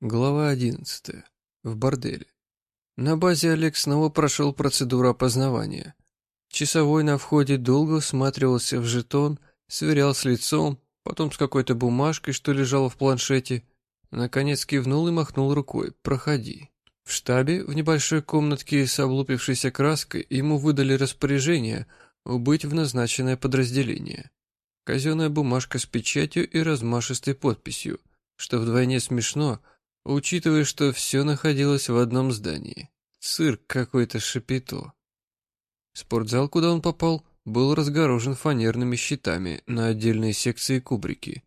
Глава 11. В борделе. На базе Олег снова прошел процедуру опознавания. Часовой на входе долго всматривался в жетон, сверял с лицом, потом с какой-то бумажкой, что лежало в планшете. Наконец кивнул и махнул рукой «Проходи». В штабе, в небольшой комнатке с облупившейся краской, ему выдали распоряжение убыть в назначенное подразделение. Казенная бумажка с печатью и размашистой подписью, что вдвойне смешно – учитывая, что все находилось в одном здании. Цирк какой-то шапито. Спортзал, куда он попал, был разгорожен фанерными щитами на отдельные секции кубрики.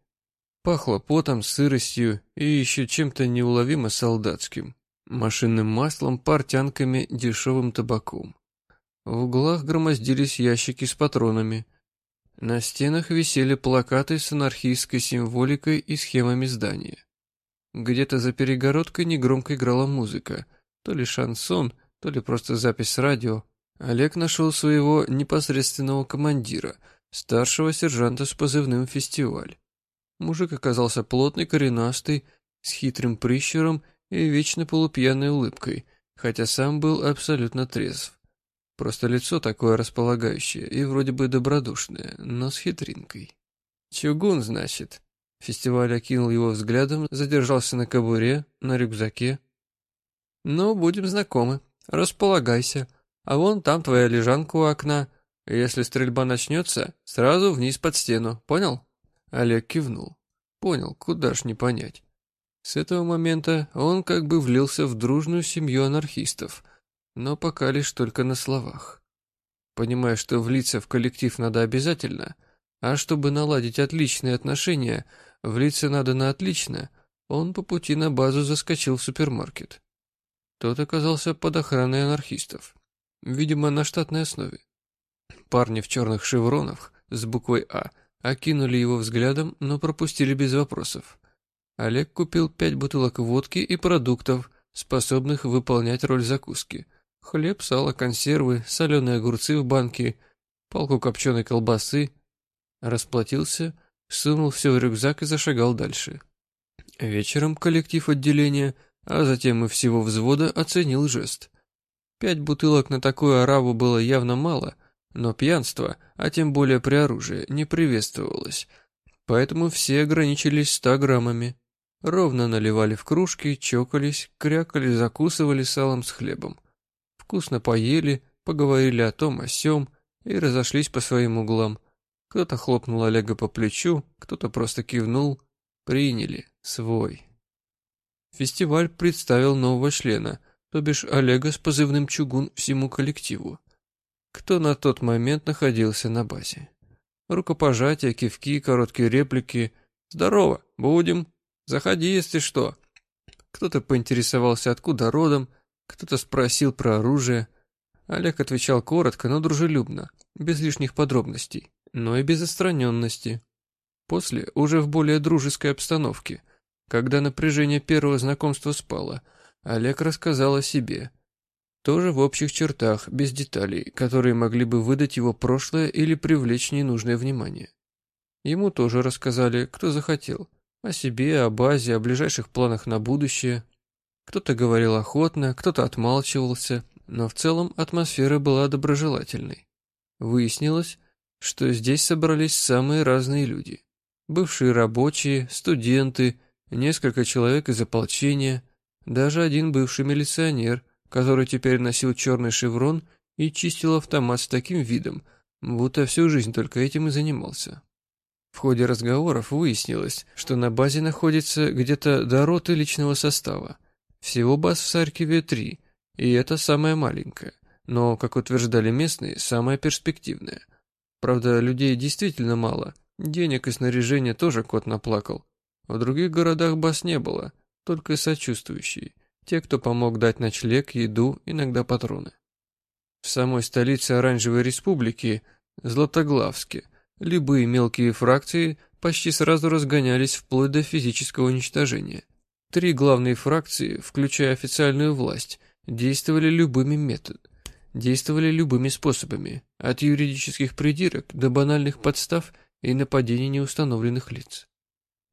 Пахло потом, сыростью и еще чем-то неуловимо солдатским. Машинным маслом, портянками, дешевым табаком. В углах громоздились ящики с патронами. На стенах висели плакаты с анархистской символикой и схемами здания. Где-то за перегородкой негромко играла музыка. То ли шансон, то ли просто запись радио. Олег нашел своего непосредственного командира, старшего сержанта с позывным «Фестиваль». Мужик оказался плотный, коренастый, с хитрым прищуром и вечно полупьяной улыбкой, хотя сам был абсолютно трезв. Просто лицо такое располагающее и вроде бы добродушное, но с хитринкой. «Чугун, значит?» Фестиваль окинул его взглядом, задержался на кобуре, на рюкзаке. «Ну, будем знакомы. Располагайся. А вон там твоя лежанка у окна. Если стрельба начнется, сразу вниз под стену. Понял?» Олег кивнул. «Понял, куда ж не понять». С этого момента он как бы влился в дружную семью анархистов, но пока лишь только на словах. Понимая, что влиться в коллектив надо обязательно, а чтобы наладить отличные отношения – Влиться надо на отлично. Он по пути на базу заскочил в супермаркет. Тот оказался под охраной анархистов. Видимо, на штатной основе. Парни в черных шевронах с буквой «А» окинули его взглядом, но пропустили без вопросов. Олег купил пять бутылок водки и продуктов, способных выполнять роль закуски. Хлеб, сало, консервы, соленые огурцы в банке, палку копченой колбасы. Расплатился сунул все в рюкзак и зашагал дальше. Вечером коллектив отделения, а затем и всего взвода оценил жест. Пять бутылок на такую ораву было явно мало, но пьянство, а тем более при оружии, не приветствовалось. Поэтому все ограничились ста граммами. Ровно наливали в кружки, чокались, крякали, закусывали салом с хлебом. Вкусно поели, поговорили о том, о сём и разошлись по своим углам – кто-то хлопнул Олега по плечу, кто-то просто кивнул. Приняли. Свой. Фестиваль представил нового члена, то бишь Олега с позывным «Чугун» всему коллективу. Кто на тот момент находился на базе. Рукопожатия, кивки, короткие реплики. «Здорово, будем. Заходи, если что». Кто-то поинтересовался, откуда родом, кто-то спросил про оружие. Олег отвечал коротко, но дружелюбно, без лишних подробностей но и без отстраненности. После, уже в более дружеской обстановке, когда напряжение первого знакомства спало, Олег рассказал о себе. Тоже в общих чертах, без деталей, которые могли бы выдать его прошлое или привлечь ненужное внимание. Ему тоже рассказали, кто захотел. О себе, о базе, о ближайших планах на будущее. Кто-то говорил охотно, кто-то отмалчивался, но в целом атмосфера была доброжелательной. Выяснилось, что здесь собрались самые разные люди. Бывшие рабочие, студенты, несколько человек из ополчения, даже один бывший милиционер, который теперь носил черный шеврон и чистил автомат с таким видом, будто всю жизнь только этим и занимался. В ходе разговоров выяснилось, что на базе находится где-то до роты личного состава. Всего баз в Саркиве три, и это самая маленькая, но, как утверждали местные, самая перспективная. Правда, людей действительно мало. Денег и снаряжения тоже кот наплакал. В других городах бас не было, только сочувствующие. Те, кто помог дать ночлег, еду, иногда патроны. В самой столице Оранжевой Республики, Златоглавске, любые мелкие фракции почти сразу разгонялись вплоть до физического уничтожения. Три главные фракции, включая официальную власть, действовали любыми методами действовали любыми способами, от юридических придирок до банальных подстав и нападений неустановленных лиц.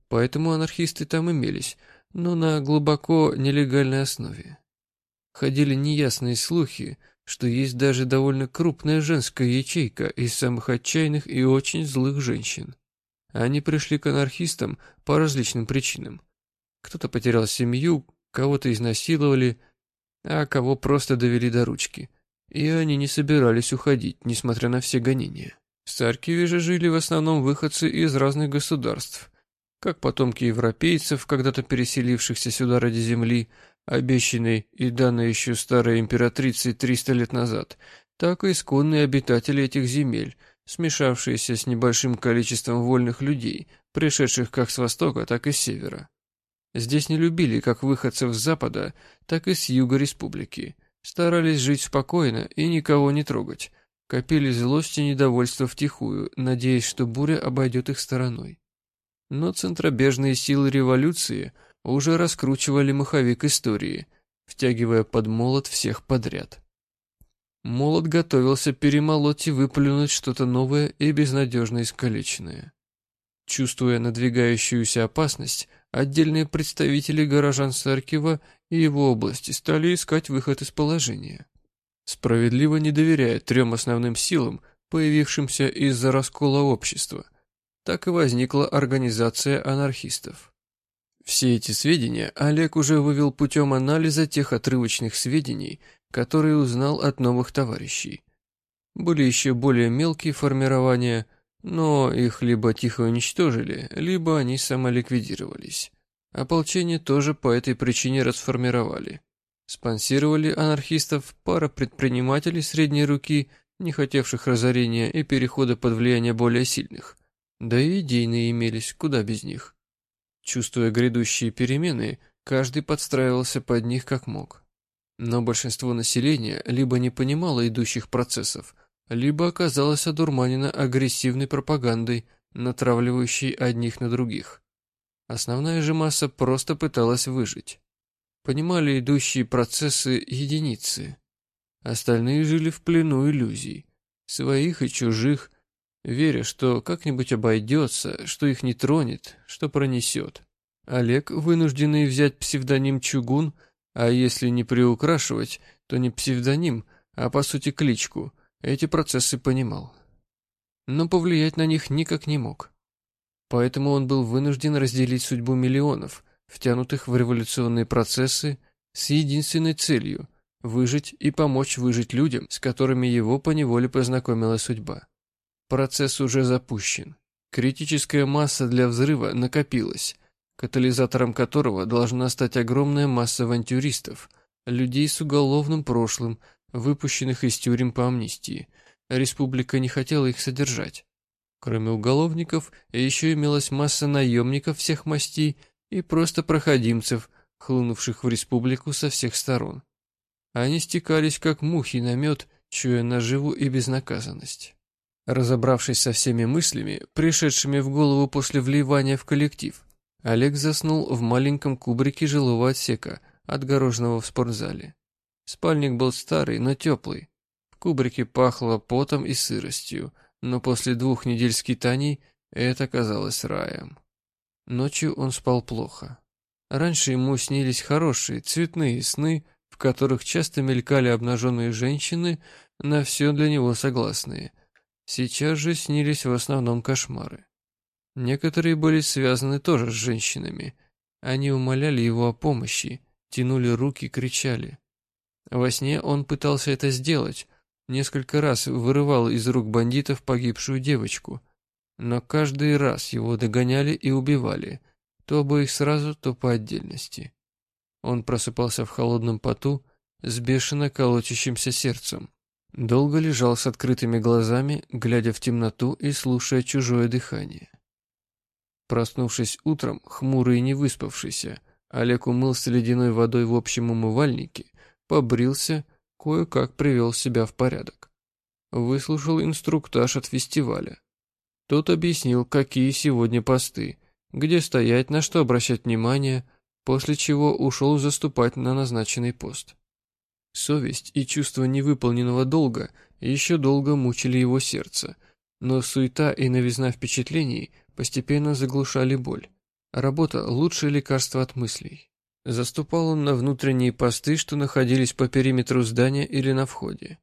Поэтому анархисты там имелись, но на глубоко нелегальной основе. Ходили неясные слухи, что есть даже довольно крупная женская ячейка из самых отчаянных и очень злых женщин. Они пришли к анархистам по различным причинам. Кто-то потерял семью, кого-то изнасиловали, а кого просто довели до ручки. И они не собирались уходить, несмотря на все гонения. В Царькиве же жили в основном выходцы из разных государств, как потомки европейцев, когда-то переселившихся сюда ради земли, обещанной и данной еще старой императрицей 300 лет назад, так и исконные обитатели этих земель, смешавшиеся с небольшим количеством вольных людей, пришедших как с востока, так и с севера. Здесь не любили как выходцев с запада, так и с юга республики. Старались жить спокойно и никого не трогать. Копили злость и недовольство втихую, надеясь, что буря обойдет их стороной. Но центробежные силы революции уже раскручивали маховик истории, втягивая под молот всех подряд. Молот готовился перемолоть и выплюнуть что-то новое и безнадежно искалеченное. Чувствуя надвигающуюся опасность, отдельные представители горожан Саркива и его области стали искать выход из положения. Справедливо не доверяя трем основным силам, появившимся из-за раскола общества, так и возникла организация анархистов. Все эти сведения Олег уже вывел путем анализа тех отрывочных сведений, которые узнал от новых товарищей. Были еще более мелкие формирования – но их либо тихо уничтожили, либо они самоликвидировались. Ополчение тоже по этой причине расформировали. Спонсировали анархистов пара предпринимателей средней руки, не хотевших разорения и перехода под влияние более сильных. Да и идейные имелись, куда без них. Чувствуя грядущие перемены, каждый подстраивался под них как мог. Но большинство населения либо не понимало идущих процессов, либо оказалась одурманена агрессивной пропагандой, натравливающей одних на других. Основная же масса просто пыталась выжить. Понимали идущие процессы единицы. Остальные жили в плену иллюзий, своих и чужих, веря, что как-нибудь обойдется, что их не тронет, что пронесет. Олег, вынужденный взять псевдоним Чугун, а если не приукрашивать, то не псевдоним, а по сути кличку, эти процессы понимал. Но повлиять на них никак не мог. Поэтому он был вынужден разделить судьбу миллионов, втянутых в революционные процессы, с единственной целью – выжить и помочь выжить людям, с которыми его поневоле познакомила судьба. Процесс уже запущен. Критическая масса для взрыва накопилась, катализатором которого должна стать огромная масса авантюристов, людей с уголовным прошлым, выпущенных из тюрем по амнистии. Республика не хотела их содержать. Кроме уголовников, еще имелась масса наемников всех мастей и просто проходимцев, хлынувших в республику со всех сторон. Они стекались, как мухи на мед, чуя наживу и безнаказанность. Разобравшись со всеми мыслями, пришедшими в голову после вливания в коллектив, Олег заснул в маленьком кубрике жилого отсека, отгороженного в спортзале. Спальник был старый, но теплый. В кубрике пахло потом и сыростью, но после двух недель скитаний это казалось раем. Ночью он спал плохо. Раньше ему снились хорошие, цветные сны, в которых часто мелькали обнаженные женщины, на все для него согласные. Сейчас же снились в основном кошмары. Некоторые были связаны тоже с женщинами. Они умоляли его о помощи, тянули руки, кричали. Во сне он пытался это сделать, несколько раз вырывал из рук бандитов погибшую девочку, но каждый раз его догоняли и убивали, то обоих сразу, то по отдельности. Он просыпался в холодном поту с бешено колотящимся сердцем. Долго лежал с открытыми глазами, глядя в темноту и слушая чужое дыхание. Проснувшись утром, хмурый и не выспавшийся, Олег умылся ледяной водой в общем умывальнике побрился, кое-как привел себя в порядок. Выслушал инструктаж от фестиваля. Тот объяснил, какие сегодня посты, где стоять, на что обращать внимание, после чего ушел заступать на назначенный пост. Совесть и чувство невыполненного долга еще долго мучили его сердце, но суета и новизна впечатлений постепенно заглушали боль. Работа – лучшее лекарство от мыслей. Заступал он на внутренние посты, что находились по периметру здания или на входе.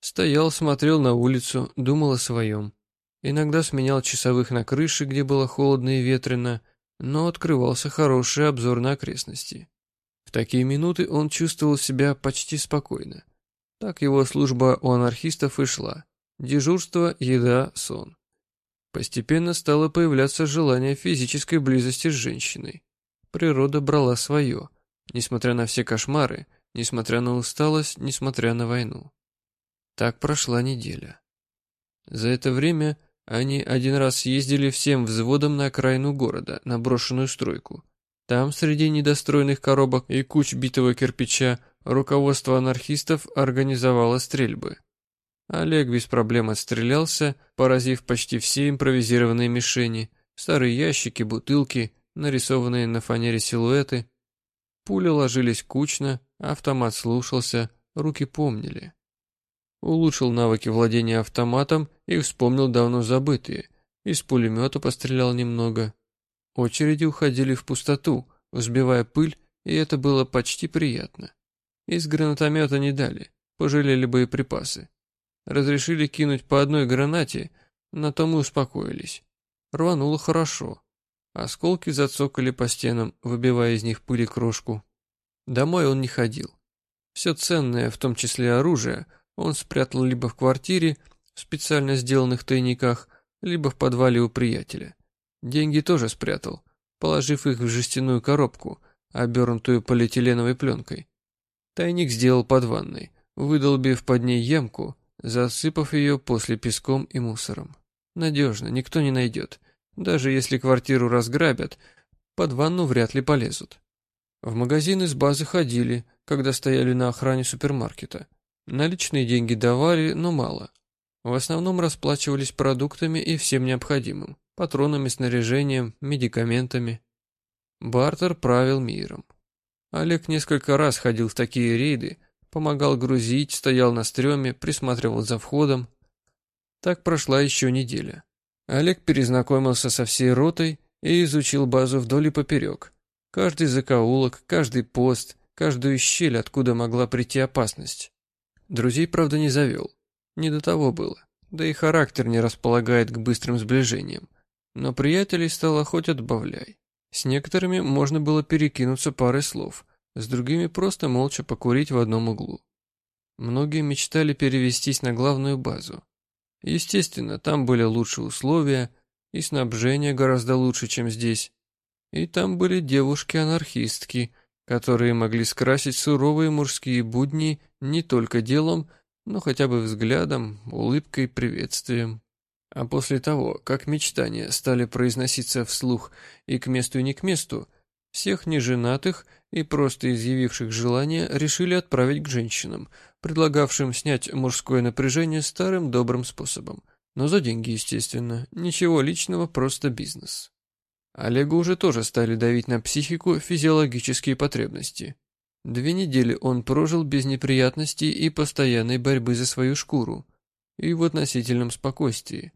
Стоял, смотрел на улицу, думал о своем. Иногда сменял часовых на крыше, где было холодно и ветрено, но открывался хороший обзор на окрестности. В такие минуты он чувствовал себя почти спокойно. Так его служба у анархистов и шла. Дежурство, еда, сон. Постепенно стало появляться желание физической близости с женщиной. Природа брала свое, несмотря на все кошмары, несмотря на усталость, несмотря на войну. Так прошла неделя. За это время они один раз съездили всем взводом на окраину города, на брошенную стройку. Там, среди недостроенных коробок и куч битого кирпича, руководство анархистов организовало стрельбы. Олег без проблем отстрелялся, поразив почти все импровизированные мишени, старые ящики, бутылки, нарисованные на фанере силуэты. Пули ложились кучно, автомат слушался, руки помнили. Улучшил навыки владения автоматом и вспомнил давно забытые. Из пулемета пострелял немного. Очереди уходили в пустоту, взбивая пыль, и это было почти приятно. Из гранатомета не дали, пожалели боеприпасы. Разрешили кинуть по одной гранате, на том и успокоились. Рвануло хорошо. Осколки зацокали по стенам, выбивая из них пыль и крошку. Домой он не ходил. Все ценное, в том числе оружие, он спрятал либо в квартире, в специально сделанных тайниках, либо в подвале у приятеля. Деньги тоже спрятал, положив их в жестяную коробку, обернутую полиэтиленовой пленкой. Тайник сделал под ванной, выдолбив под ней ямку, засыпав ее после песком и мусором. Надежно, никто не найдет. Даже если квартиру разграбят, под ванну вряд ли полезут. В магазины с базы ходили, когда стояли на охране супермаркета. Наличные деньги давали, но мало. В основном расплачивались продуктами и всем необходимым, патронами, снаряжением, медикаментами. Бартер правил миром. Олег несколько раз ходил в такие рейды, Помогал грузить, стоял на стреме, присматривал за входом. Так прошла еще неделя. Олег перезнакомился со всей ротой и изучил базу вдоль и поперек. Каждый закоулок, каждый пост, каждую щель, откуда могла прийти опасность. Друзей, правда, не завел. Не до того было. Да и характер не располагает к быстрым сближениям. Но приятелей стало хоть отбавляй. С некоторыми можно было перекинуться парой слов, с другими просто молча покурить в одном углу. Многие мечтали перевестись на главную базу. Естественно, там были лучшие условия, и снабжение гораздо лучше, чем здесь. И там были девушки-анархистки, которые могли скрасить суровые мужские будни не только делом, но хотя бы взглядом, улыбкой, приветствием. А после того, как мечтания стали произноситься вслух и к месту и не к месту, всех неженатых и просто изъявивших желание решили отправить к женщинам, предлагавшим снять мужское напряжение старым добрым способом. Но за деньги, естественно. Ничего личного, просто бизнес. Олегу уже тоже стали давить на психику физиологические потребности. Две недели он прожил без неприятностей и постоянной борьбы за свою шкуру. И в относительном спокойствии.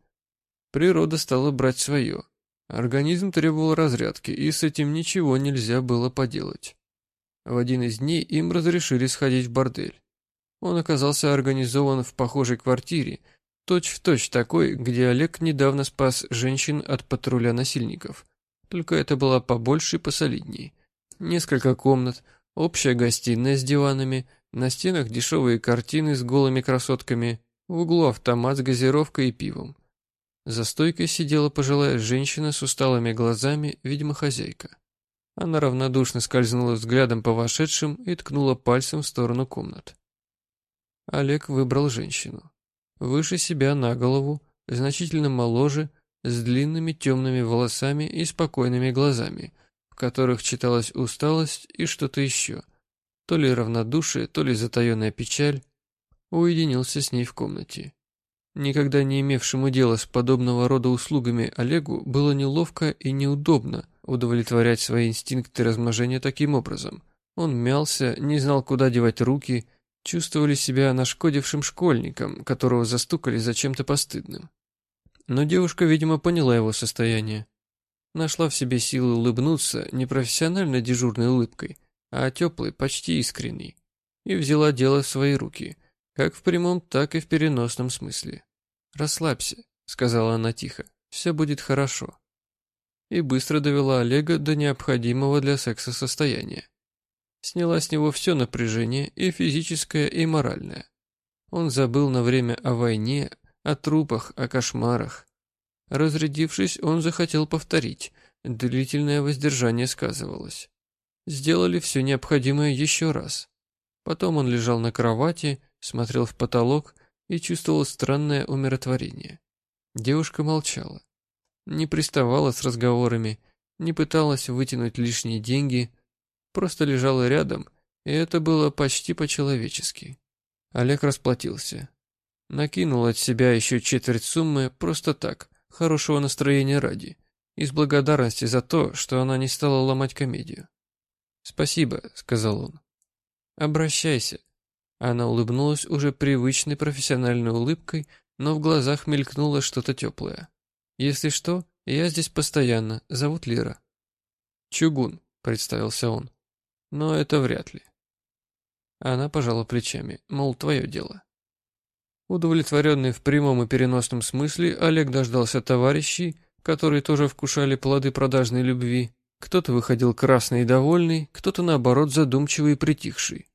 Природа стала брать свое. Организм требовал разрядки, и с этим ничего нельзя было поделать. В один из дней им разрешили сходить в бордель. Он оказался организован в похожей квартире, точь-в-точь точь такой, где Олег недавно спас женщин от патруля насильников. Только это была побольше и посолидней. Несколько комнат, общая гостиная с диванами, на стенах дешевые картины с голыми красотками, в углу автомат с газировкой и пивом. За стойкой сидела пожилая женщина с усталыми глазами, видимо, хозяйка. Она равнодушно скользнула взглядом по вошедшим и ткнула пальцем в сторону комнат. Олег выбрал женщину. Выше себя на голову, значительно моложе, с длинными темными волосами и спокойными глазами, в которых читалась усталость и что-то еще. То ли равнодушие, то ли затаенная печаль. Уединился с ней в комнате. Никогда не имевшему дела с подобного рода услугами Олегу было неловко и неудобно удовлетворять свои инстинкты размножения таким образом. Он мялся, не знал, куда девать руки, чувствовали себя нашкодившим школьником, которого застукали за чем-то постыдным. Но девушка, видимо, поняла его состояние. Нашла в себе силы улыбнуться не профессионально дежурной улыбкой, а теплой, почти искренней. И взяла дело в свои руки, как в прямом, так и в переносном смысле. «Расслабься», — сказала она тихо, — «все будет хорошо». И быстро довела Олега до необходимого для секса состояния. Сняла с него все напряжение, и физическое, и моральное. Он забыл на время о войне, о трупах, о кошмарах. Разрядившись, он захотел повторить. Длительное воздержание сказывалось. Сделали все необходимое еще раз. Потом он лежал на кровати, смотрел в потолок и чувствовал странное умиротворение. Девушка молчала. Не приставала с разговорами, не пыталась вытянуть лишние деньги, просто лежала рядом, и это было почти по-человечески. Олег расплатился. Накинул от себя еще четверть суммы просто так, хорошего настроения ради, из благодарности за то, что она не стала ломать комедию. «Спасибо», — сказал он. «Обращайся». Она улыбнулась уже привычной профессиональной улыбкой, но в глазах мелькнуло что-то теплое. «Если что, я здесь постоянно, зовут Лира». «Чугун», — представился он. «Но это вряд ли». Она пожала плечами, мол, твое дело. Удовлетворенный в прямом и переносном смысле, Олег дождался товарищей, которые тоже вкушали плоды продажной любви. Кто-то выходил красный и довольный, кто-то, наоборот, задумчивый и притихший.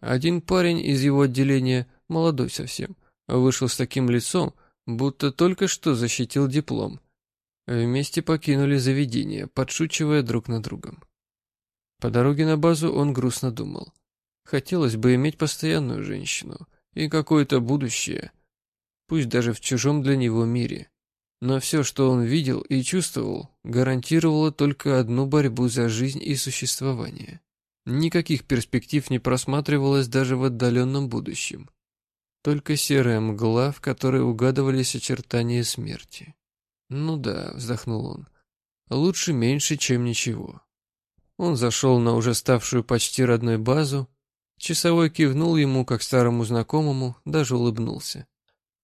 Один парень из его отделения, молодой совсем, вышел с таким лицом, будто только что защитил диплом. Вместе покинули заведение, подшучивая друг над другом. По дороге на базу он грустно думал. Хотелось бы иметь постоянную женщину и какое-то будущее, пусть даже в чужом для него мире. Но все, что он видел и чувствовал, гарантировало только одну борьбу за жизнь и существование. Никаких перспектив не просматривалось даже в отдаленном будущем. Только серая мгла, в которой угадывались очертания смерти. «Ну да», — вздохнул он, — «лучше меньше, чем ничего». Он зашел на уже ставшую почти родной базу, Часовой кивнул ему, как старому знакомому, даже улыбнулся.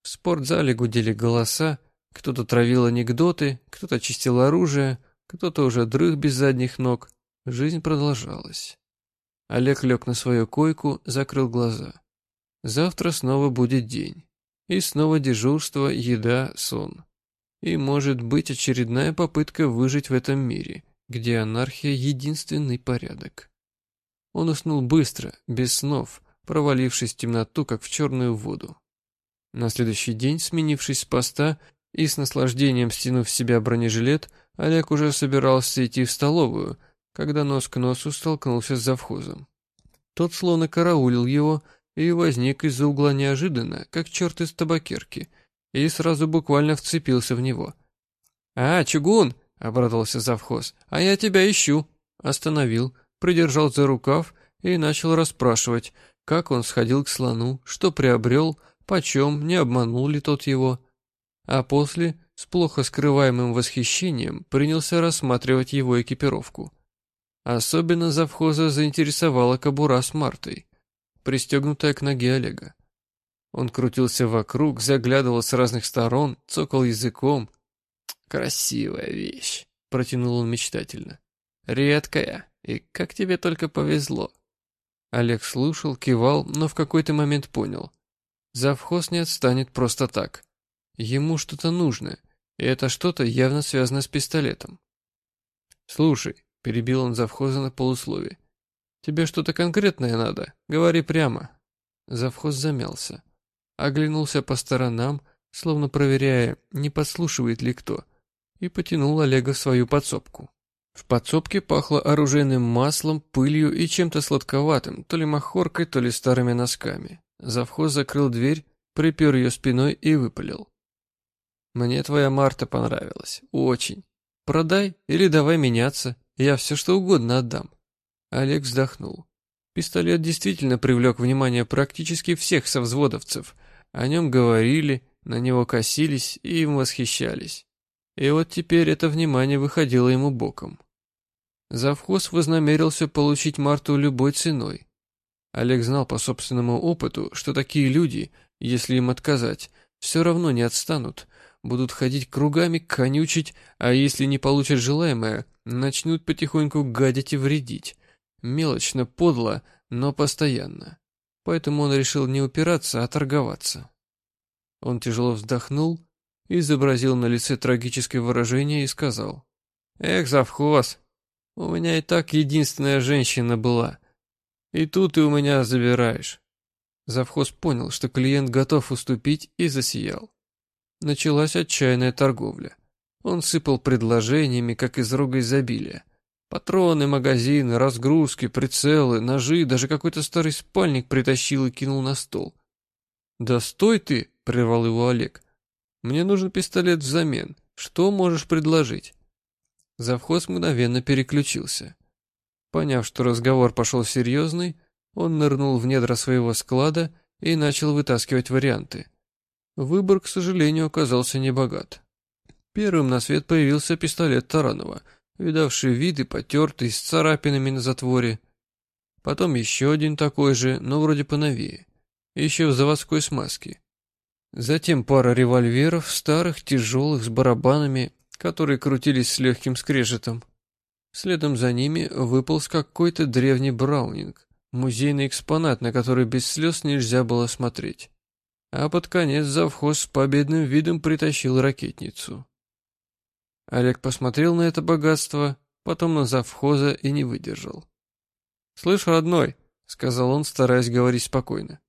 В спортзале гудели голоса, кто-то травил анекдоты, кто-то чистил оружие, кто-то уже дрых без задних ног. Жизнь продолжалась. Олег лег на свою койку, закрыл глаза. Завтра снова будет день. И снова дежурство, еда, сон. И, может быть, очередная попытка выжить в этом мире, где анархия — единственный порядок. Он уснул быстро, без снов, провалившись в темноту, как в черную воду. На следующий день, сменившись с поста и с наслаждением стянув в себя бронежилет, Олег уже собирался идти в столовую, когда нос к носу столкнулся с завхозом. Тот словно караулил его и возник из-за угла неожиданно, как черт из табакерки, и сразу буквально вцепился в него. «А, чугун!» — обрадовался завхоз. «А я тебя ищу!» Остановил, придержал за рукав и начал расспрашивать, как он сходил к слону, что приобрел, почем, не обманул ли тот его. А после, с плохо скрываемым восхищением, принялся рассматривать его экипировку. Особенно завхоза заинтересовала кобура с Мартой, пристегнутая к ноге Олега. Он крутился вокруг, заглядывал с разных сторон, цокал языком. «Красивая вещь», — протянул он мечтательно. «Редкая». И как тебе только повезло. Олег слушал, кивал, но в какой-то момент понял. Завхоз не отстанет просто так. Ему что-то нужно, и это что-то явно связано с пистолетом. «Слушай», — перебил он завхоза на полусловие, — «тебе что-то конкретное надо? Говори прямо». Завхоз замялся. Оглянулся по сторонам, словно проверяя, не подслушивает ли кто, и потянул Олега в свою подсобку. В подсобке пахло оружейным маслом, пылью и чем-то сладковатым, то ли махоркой, то ли старыми носками. Завхоз закрыл дверь, припер ее спиной и выпалил. «Мне твоя Марта понравилась. Очень. Продай или давай меняться. Я все что угодно отдам». Олег вздохнул. Пистолет действительно привлек внимание практически всех совзводовцев. О нем говорили, на него косились и им восхищались. И вот теперь это внимание выходило ему боком. Завхоз вознамерился получить Марту любой ценой. Олег знал по собственному опыту, что такие люди, если им отказать, все равно не отстанут, будут ходить кругами, конючить, а если не получат желаемое, начнут потихоньку гадить и вредить. Мелочно, подло, но постоянно. Поэтому он решил не упираться, а торговаться. Он тяжело вздохнул, изобразил на лице трагическое выражение и сказал. «Эх, завхоз, у меня и так единственная женщина была. И тут ты у меня забираешь». Завхоз понял, что клиент готов уступить и засиял. Началась отчаянная торговля. Он сыпал предложениями, как из рога изобилия. Патроны, магазины, разгрузки, прицелы, ножи, даже какой-то старый спальник притащил и кинул на стол. «Да стой ты!» — прервал его Олег. «Мне нужен пистолет взамен. Что можешь предложить?» Завхоз мгновенно переключился. Поняв, что разговор пошел серьезный, он нырнул в недра своего склада и начал вытаскивать варианты. Выбор, к сожалению, оказался небогат. Первым на свет появился пистолет Таранова, видавший виды, потертый, с царапинами на затворе. Потом еще один такой же, но вроде поновее. Еще в заводской смазке. Затем пара револьверов, старых, тяжелых, с барабанами, которые крутились с легким скрежетом. Следом за ними выполз какой-то древний браунинг, музейный экспонат, на который без слез нельзя было смотреть. А под конец завхоз с победным видом притащил ракетницу. Олег посмотрел на это богатство, потом на завхоза и не выдержал. «Слышь, родной», — сказал он, стараясь говорить спокойно.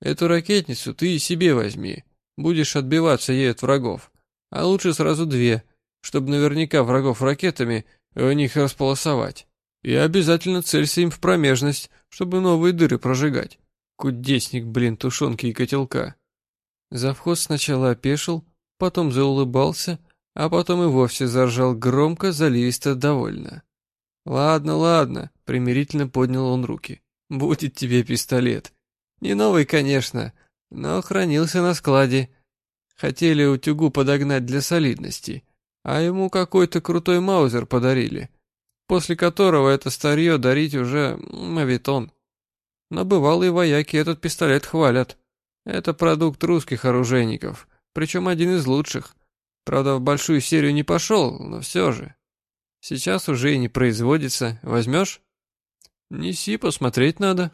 «Эту ракетницу ты и себе возьми, будешь отбиваться ей от врагов, а лучше сразу две, чтобы наверняка врагов ракетами в них располосовать. И обязательно целься им в промежность, чтобы новые дыры прожигать. Кудесник, блин, тушенки и котелка». Завхоз сначала опешил, потом заулыбался, а потом и вовсе заржал громко, заливисто, довольно. «Ладно, ладно», — примирительно поднял он руки. «Будет тебе пистолет. Не новый, конечно, но хранился на складе. Хотели утюгу подогнать для солидности, а ему какой-то крутой маузер подарили, после которого это старье дарить уже мавитон. Но бывалые вояки этот пистолет хвалят. Это продукт русских оружейников, причем один из лучших. Правда, в большую серию не пошел, но все же. Сейчас уже и не производится. Возьмешь? Неси, посмотреть надо.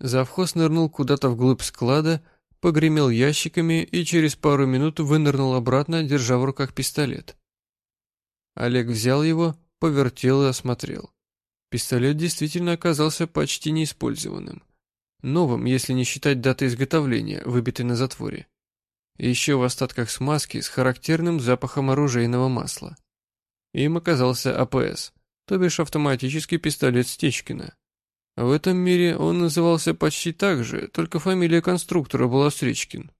Завхоз нырнул куда-то вглубь склада, погремел ящиками и через пару минут вынырнул обратно, держа в руках пистолет. Олег взял его, повертел и осмотрел. Пистолет действительно оказался почти неиспользованным. Новым, если не считать даты изготовления, выбитой на затворе еще в остатках смазки с характерным запахом оружейного масла. Им оказался АПС, то бишь автоматический пистолет Стечкина. В этом мире он назывался почти так же, только фамилия конструктора была Стречкин.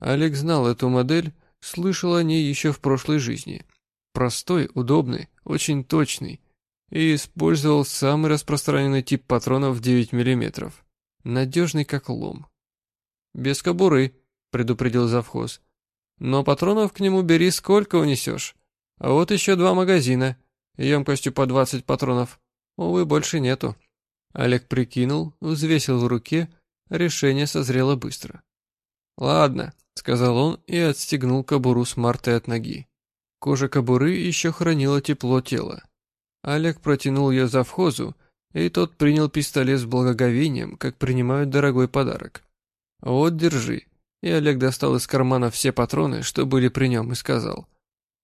Олег знал эту модель, слышал о ней еще в прошлой жизни. Простой, удобный, очень точный и использовал самый распространенный тип патронов 9 мм. Надежный как лом. Без кобуры, — предупредил завхоз. «Но патронов к нему бери сколько унесешь. А вот еще два магазина, емкостью по двадцать патронов. Увы, больше нету». Олег прикинул, взвесил в руке, решение созрело быстро. «Ладно», — сказал он и отстегнул кобуру с Мартой от ноги. Кожа кобуры еще хранила тепло тела. Олег протянул ее завхозу, и тот принял пистолет с благоговением, как принимают дорогой подарок. «Вот, держи. И Олег достал из кармана все патроны, что были при нем, и сказал.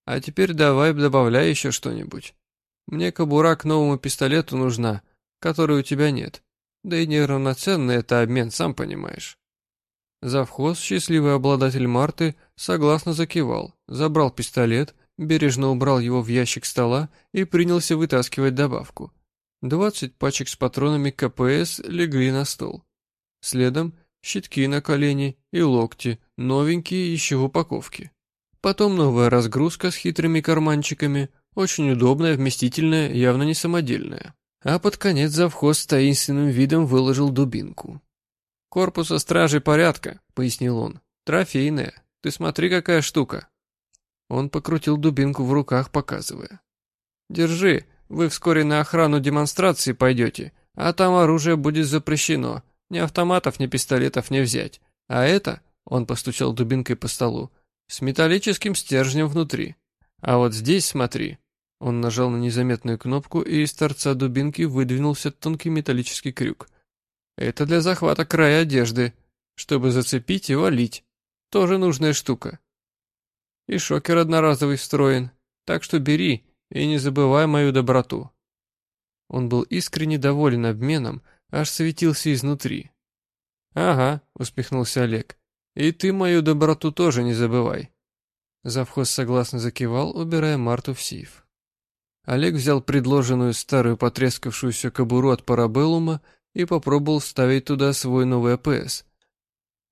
«А теперь давай добавляй еще что-нибудь. Мне кобура к новому пистолету нужна, которой у тебя нет. Да и неравноценный это обмен, сам понимаешь». Завхоз, счастливый обладатель Марты, согласно закивал, забрал пистолет, бережно убрал его в ящик стола и принялся вытаскивать добавку. Двадцать пачек с патронами КПС легли на стол. Следом щитки на колени и локти, новенькие еще в упаковке. Потом новая разгрузка с хитрыми карманчиками, очень удобная, вместительная, явно не самодельная. А под конец завхоз с таинственным видом выложил дубинку. «Корпуса стражей порядка», — пояснил он. «Трофейная. Ты смотри, какая штука». Он покрутил дубинку в руках, показывая. «Держи, вы вскоре на охрану демонстрации пойдете, а там оружие будет запрещено, ни автоматов, ни пистолетов не взять. А это, он постучал дубинкой по столу, с металлическим стержнем внутри. А вот здесь смотри». Он нажал на незаметную кнопку, и из торца дубинки выдвинулся тонкий металлический крюк. «Это для захвата края одежды, чтобы зацепить и валить. Тоже нужная штука. И шокер одноразовый встроен, так что бери и не забывай мою доброту». Он был искренне доволен обменом, аж светился изнутри. «Ага», — усмехнулся Олег, — «и ты мою доброту тоже не забывай». Завхоз согласно закивал, убирая Марту в сейф. Олег взял предложенную старую потрескавшуюся кобуру от парабеллума и попробовал вставить туда свой новый АПС.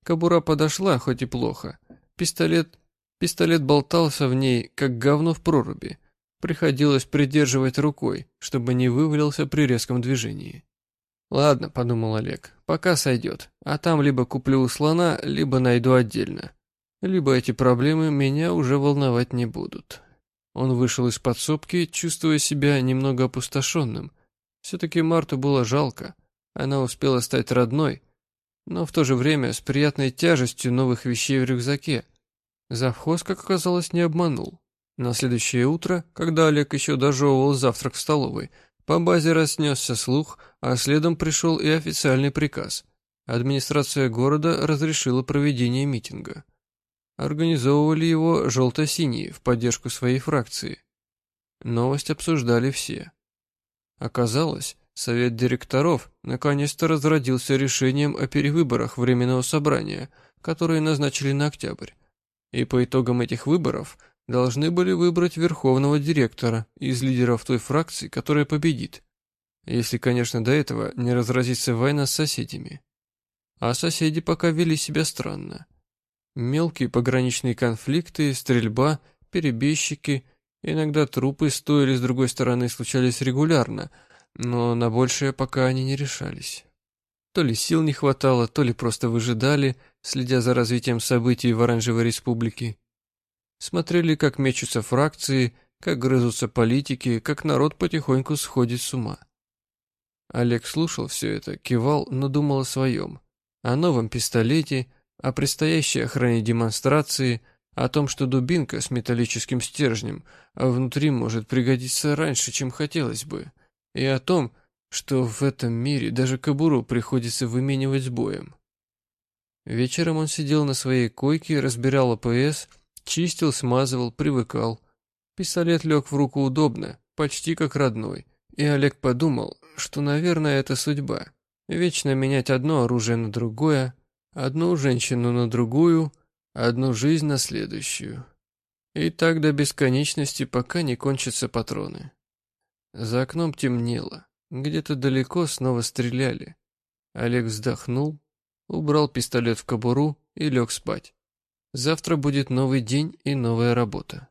Кобура подошла, хоть и плохо. Пистолет... Пистолет болтался в ней, как говно в проруби. Приходилось придерживать рукой, чтобы не вывалился при резком движении. «Ладно», — подумал Олег, — «пока сойдет, а там либо куплю у слона, либо найду отдельно. Либо эти проблемы меня уже волновать не будут». Он вышел из подсобки, чувствуя себя немного опустошенным. Все-таки Марту было жалко. Она успела стать родной, но в то же время с приятной тяжестью новых вещей в рюкзаке. Завхоз, как оказалось, не обманул. На следующее утро, когда Олег еще дожевывал завтрак в столовой, по базе разнесся слух, а следом пришел и официальный приказ. Администрация города разрешила проведение митинга. Организовывали его желто-синие в поддержку своей фракции. Новость обсуждали все. Оказалось, совет директоров наконец-то разродился решением о перевыборах Временного собрания, которые назначили на октябрь. И по итогам этих выборов – должны были выбрать верховного директора из лидеров той фракции, которая победит. Если, конечно, до этого не разразится война с соседями. А соседи пока вели себя странно. Мелкие пограничные конфликты, стрельба, перебежчики, иногда трупы с с другой стороны случались регулярно, но на большее пока они не решались. То ли сил не хватало, то ли просто выжидали, следя за развитием событий в Оранжевой Республике. Смотрели, как мечутся фракции, как грызутся политики, как народ потихоньку сходит с ума. Олег слушал все это, кивал, но думал о своем. О новом пистолете, о предстоящей охране демонстрации, о том, что дубинка с металлическим стержнем, а внутри может пригодиться раньше, чем хотелось бы, и о том, что в этом мире даже кобуру приходится выменивать с боем. Вечером он сидел на своей койке, разбирал АПС, Чистил, смазывал, привыкал. Пистолет лег в руку удобно, почти как родной. И Олег подумал, что, наверное, это судьба. Вечно менять одно оружие на другое, одну женщину на другую, одну жизнь на следующую. И так до бесконечности, пока не кончатся патроны. За окном темнело. Где-то далеко снова стреляли. Олег вздохнул, убрал пистолет в кобуру и лег спать. Завтра будет новый день и новая работа.